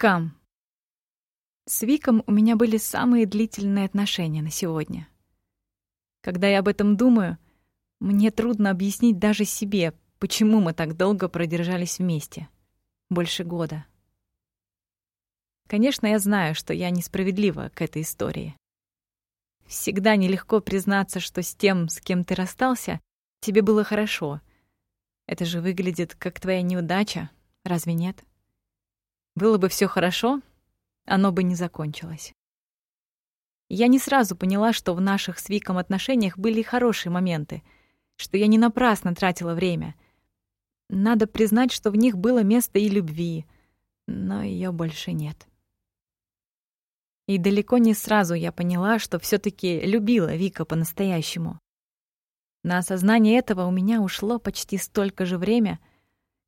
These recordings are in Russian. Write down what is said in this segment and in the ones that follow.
Кам. С Виком у меня были самые длительные отношения на сегодня. Когда я об этом думаю, мне трудно объяснить даже себе, почему мы так долго продержались вместе. Больше года. Конечно, я знаю, что я несправедлива к этой истории. Всегда нелегко признаться, что с тем, с кем ты расстался, тебе было хорошо. Это же выглядит как твоя неудача, разве нет? Было бы все хорошо, оно бы не закончилось. Я не сразу поняла, что в наших с Виком отношениях были хорошие моменты, что я не напрасно тратила время. Надо признать, что в них было место и любви, но ее больше нет. И далеко не сразу я поняла, что все таки любила Вика по-настоящему. На осознание этого у меня ушло почти столько же время,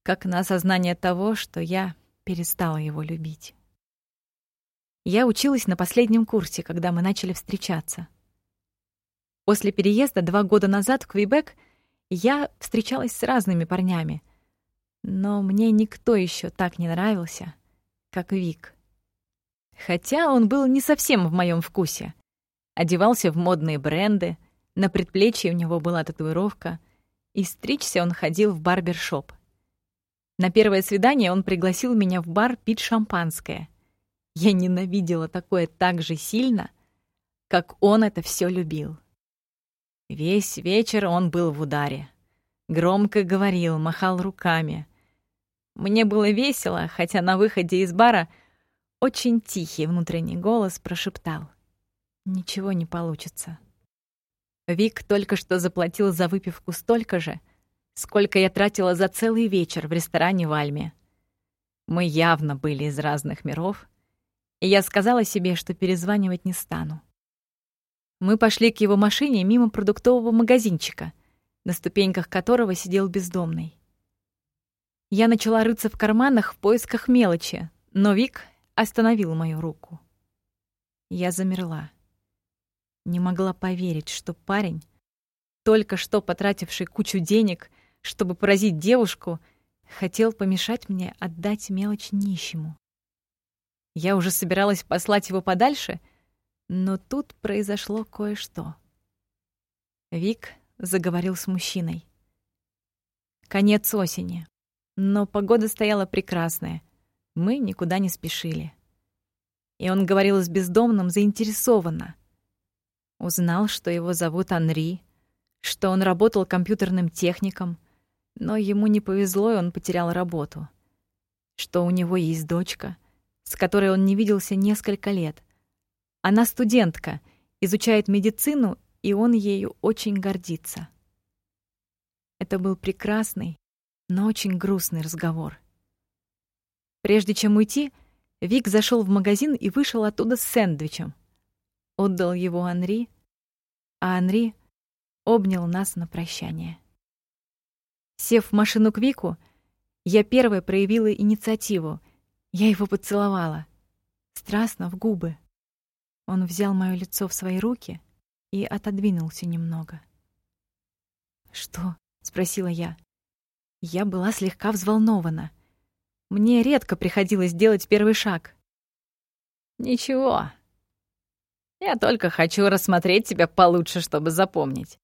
как на осознание того, что я перестала его любить. Я училась на последнем курсе, когда мы начали встречаться. После переезда два года назад в Квебек я встречалась с разными парнями, но мне никто еще так не нравился, как Вик. Хотя он был не совсем в моем вкусе. Одевался в модные бренды, на предплечье у него была татуировка, и стричься он ходил в барбершоп. На первое свидание он пригласил меня в бар пить шампанское. Я ненавидела такое так же сильно, как он это все любил. Весь вечер он был в ударе. Громко говорил, махал руками. Мне было весело, хотя на выходе из бара — очень тихий внутренний голос прошептал. «Ничего не получится». Вик только что заплатил за выпивку столько же, сколько я тратила за целый вечер в ресторане в Альме. Мы явно были из разных миров, и я сказала себе, что перезванивать не стану. Мы пошли к его машине мимо продуктового магазинчика, на ступеньках которого сидел бездомный. Я начала рыться в карманах в поисках мелочи, но Вик остановил мою руку. Я замерла. Не могла поверить, что парень, только что потративший кучу денег, чтобы поразить девушку, хотел помешать мне отдать мелочь нищему. Я уже собиралась послать его подальше, но тут произошло кое-что. Вик заговорил с мужчиной. Конец осени, но погода стояла прекрасная — мы никуда не спешили. И он говорил с бездомным заинтересованно. Узнал, что его зовут Анри, что он работал компьютерным техником, но ему не повезло, и он потерял работу. Что у него есть дочка, с которой он не виделся несколько лет. Она студентка, изучает медицину, и он ею очень гордится. Это был прекрасный, но очень грустный разговор. Прежде чем уйти, Вик зашел в магазин и вышел оттуда с сэндвичем. Отдал его Анри, а Анри обнял нас на прощание. Сев в машину к Вику, я первая проявила инициативу. Я его поцеловала. Страстно, в губы. Он взял моё лицо в свои руки и отодвинулся немного. «Что?» — спросила я. Я была слегка взволнована. Мне редко приходилось делать первый шаг. Ничего. Я только хочу рассмотреть тебя получше, чтобы запомнить.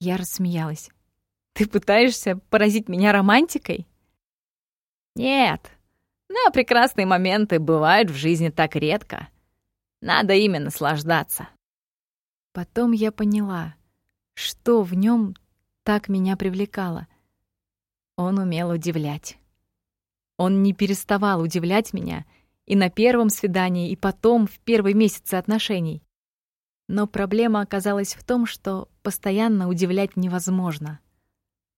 Я рассмеялась. Ты пытаешься поразить меня романтикой? Нет. Но прекрасные моменты бывают в жизни так редко. Надо ими наслаждаться. Потом я поняла, что в нем так меня привлекало. Он умел удивлять. Он не переставал удивлять меня и на первом свидании, и потом, в первые месяцы отношений. Но проблема оказалась в том, что постоянно удивлять невозможно,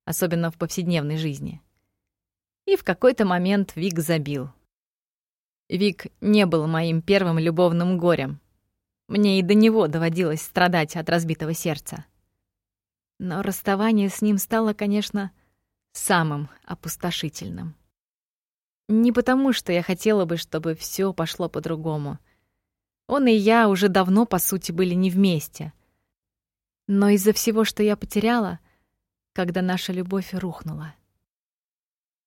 особенно в повседневной жизни. И в какой-то момент Вик забил. Вик не был моим первым любовным горем. Мне и до него доводилось страдать от разбитого сердца. Но расставание с ним стало, конечно, самым опустошительным. Не потому, что я хотела бы, чтобы все пошло по-другому. Он и я уже давно, по сути, были не вместе. Но из-за всего, что я потеряла, когда наша любовь рухнула.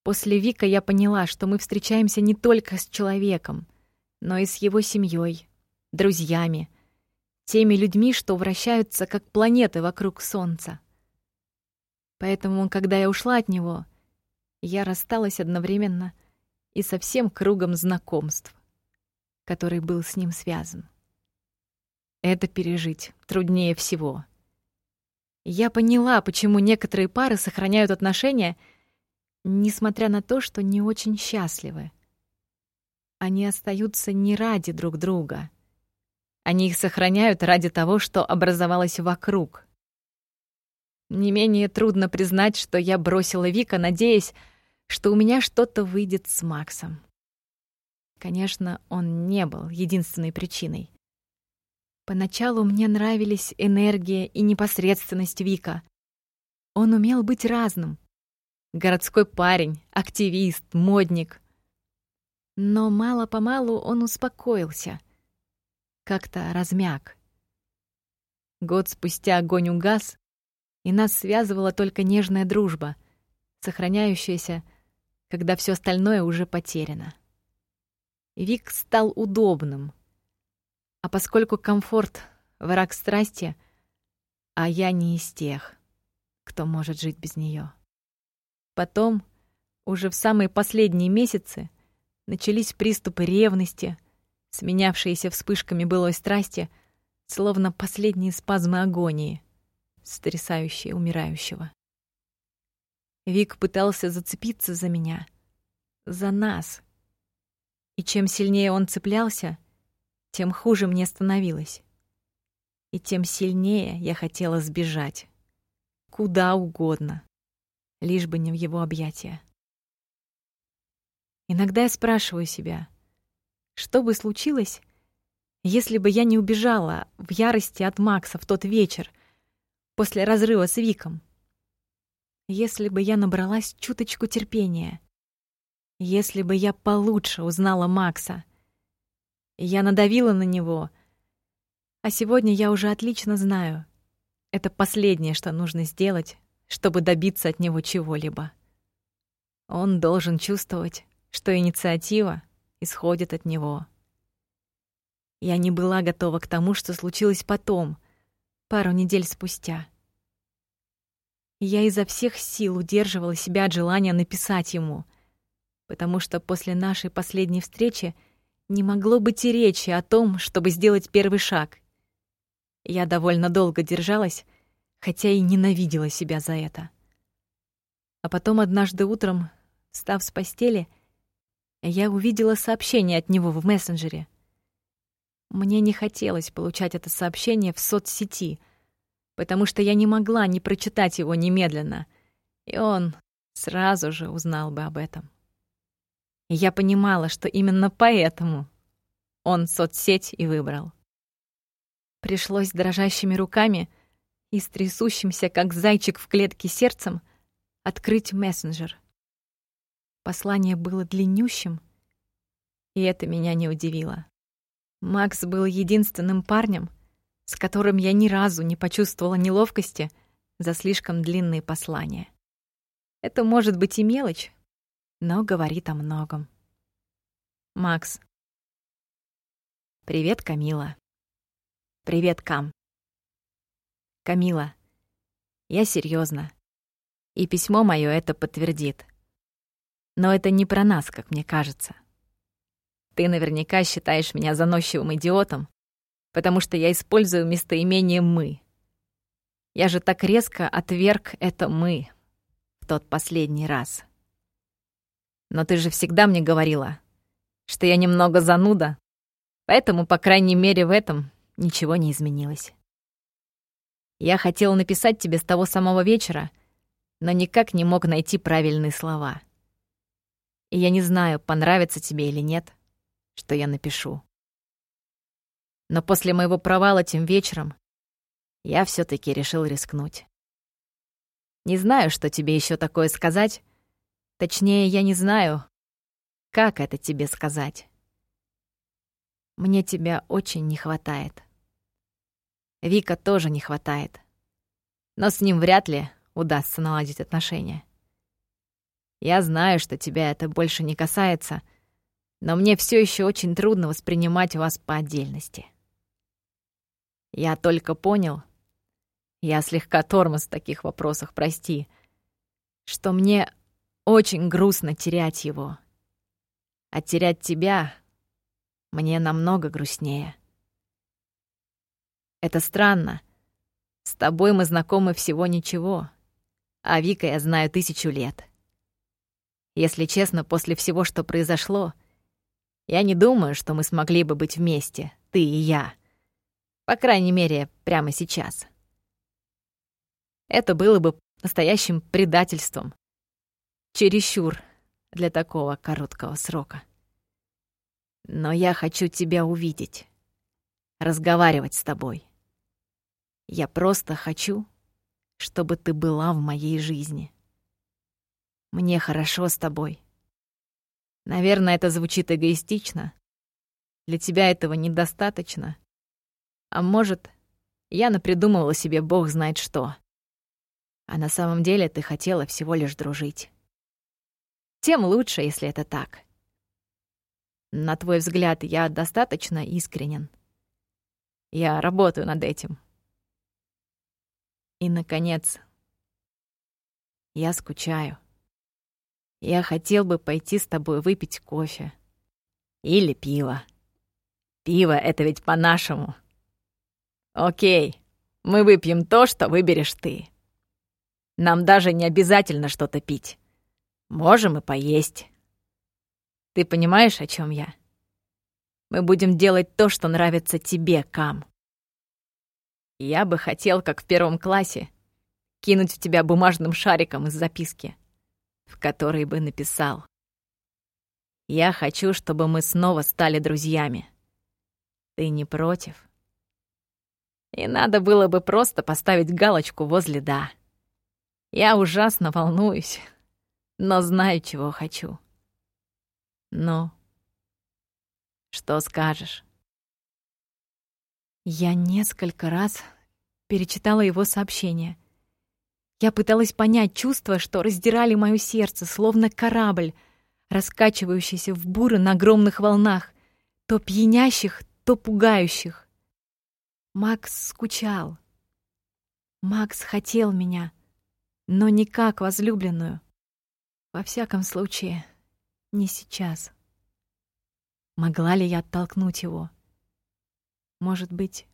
После Вика я поняла, что мы встречаемся не только с человеком, но и с его семьей, друзьями, теми людьми, что вращаются как планеты вокруг Солнца. Поэтому, когда я ушла от него, я рассталась одновременно и со всем кругом знакомств, который был с ним связан. Это пережить труднее всего. Я поняла, почему некоторые пары сохраняют отношения, несмотря на то, что не очень счастливы. Они остаются не ради друг друга. Они их сохраняют ради того, что образовалось вокруг. Не менее трудно признать, что я бросила Вика, надеясь, что у меня что-то выйдет с Максом. Конечно, он не был единственной причиной. Поначалу мне нравились энергия и непосредственность Вика. Он умел быть разным. Городской парень, активист, модник. Но мало-помалу он успокоился. Как-то размяк. Год спустя огонь угас, и нас связывала только нежная дружба, сохраняющаяся, когда все остальное уже потеряно. Вик стал удобным — поскольку комфорт — враг страсти, а я не из тех, кто может жить без нее. Потом, уже в самые последние месяцы, начались приступы ревности, сменявшиеся вспышками былой страсти, словно последние спазмы агонии, стрясающие умирающего. Вик пытался зацепиться за меня, за нас. И чем сильнее он цеплялся, тем хуже мне становилось. И тем сильнее я хотела сбежать. Куда угодно, лишь бы не в его объятия. Иногда я спрашиваю себя, что бы случилось, если бы я не убежала в ярости от Макса в тот вечер после разрыва с Виком? Если бы я набралась чуточку терпения, если бы я получше узнала Макса — я надавила на него. А сегодня я уже отлично знаю. Это последнее, что нужно сделать, чтобы добиться от него чего-либо. Он должен чувствовать, что инициатива исходит от него. Я не была готова к тому, что случилось потом, пару недель спустя. Я изо всех сил удерживала себя от желания написать ему, потому что после нашей последней встречи не могло быть и речи о том, чтобы сделать первый шаг. Я довольно долго держалась, хотя и ненавидела себя за это. А потом однажды утром, встав с постели, я увидела сообщение от него в мессенджере. Мне не хотелось получать это сообщение в соцсети, потому что я не могла не прочитать его немедленно, и он сразу же узнал бы об этом. Я понимала, что именно поэтому он соцсеть и выбрал. Пришлось дрожащими руками и с трясущимся, как зайчик в клетке сердцем, открыть мессенджер. Послание было длиннющим, и это меня не удивило. Макс был единственным парнем, с которым я ни разу не почувствовала неловкости за слишком длинные послания. Это может быть и мелочь, но говорит о многом. Макс. Привет, Камила. Привет, Кам. Камила, я серьезно, И письмо мое это подтвердит. Но это не про нас, как мне кажется. Ты наверняка считаешь меня заносчивым идиотом, потому что я использую местоимение «мы». Я же так резко отверг это «мы» в тот последний раз. Но ты же всегда мне говорила, что я немного зануда, поэтому, по крайней мере, в этом ничего не изменилось. Я хотел написать тебе с того самого вечера, но никак не мог найти правильные слова. И я не знаю, понравится тебе или нет, что я напишу. Но после моего провала тем вечером я все таки решил рискнуть. Не знаю, что тебе еще такое сказать, Точнее, я не знаю, как это тебе сказать. Мне тебя очень не хватает. Вика тоже не хватает. Но с ним вряд ли удастся наладить отношения. Я знаю, что тебя это больше не касается, но мне все еще очень трудно воспринимать вас по отдельности. Я только понял, я слегка тормоз в таких вопросах, прости, что мне очень грустно терять его. А терять тебя мне намного грустнее. Это странно. С тобой мы знакомы всего ничего, а Вика я знаю тысячу лет. Если честно, после всего, что произошло, я не думаю, что мы смогли бы быть вместе, ты и я. По крайней мере, прямо сейчас. Это было бы настоящим предательством. Чересчур для такого короткого срока. Но я хочу тебя увидеть, разговаривать с тобой. Я просто хочу, чтобы ты была в моей жизни. Мне хорошо с тобой. Наверное, это звучит эгоистично. Для тебя этого недостаточно. А может, я напридумывала себе бог знает что. А на самом деле ты хотела всего лишь дружить. Тем лучше, если это так. На твой взгляд, я достаточно искренен. Я работаю над этим. И, наконец, я скучаю. Я хотел бы пойти с тобой выпить кофе. Или пиво. Пиво — это ведь по-нашему. Окей, мы выпьем то, что выберешь ты. Нам даже не обязательно что-то пить. Можем и поесть. Ты понимаешь, о чем я? Мы будем делать то, что нравится тебе, Кам. Я бы хотел, как в первом классе, кинуть в тебя бумажным шариком из записки, в которой бы написал. Я хочу, чтобы мы снова стали друзьями. Ты не против? И надо было бы просто поставить галочку возле «да». Я ужасно волнуюсь, но знаю, чего хочу. Ну, что скажешь? Я несколько раз перечитала его сообщение. Я пыталась понять чувства, что раздирали моё сердце, словно корабль, раскачивающийся в буры на огромных волнах, то пьянящих, то пугающих. Макс скучал. Макс хотел меня, но не как возлюбленную. Во всяком случае, не сейчас. Могла ли я оттолкнуть его? Может быть,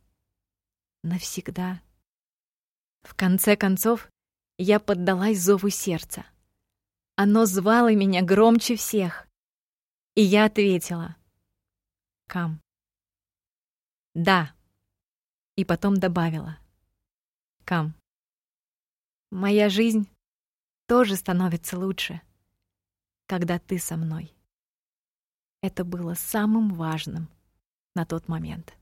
навсегда? В конце концов, я поддалась зову сердца. Оно звало меня громче всех. И я ответила. Кам. Да. И потом добавила. Кам. Моя жизнь тоже становится лучше, когда ты со мной. Это было самым важным на тот момент.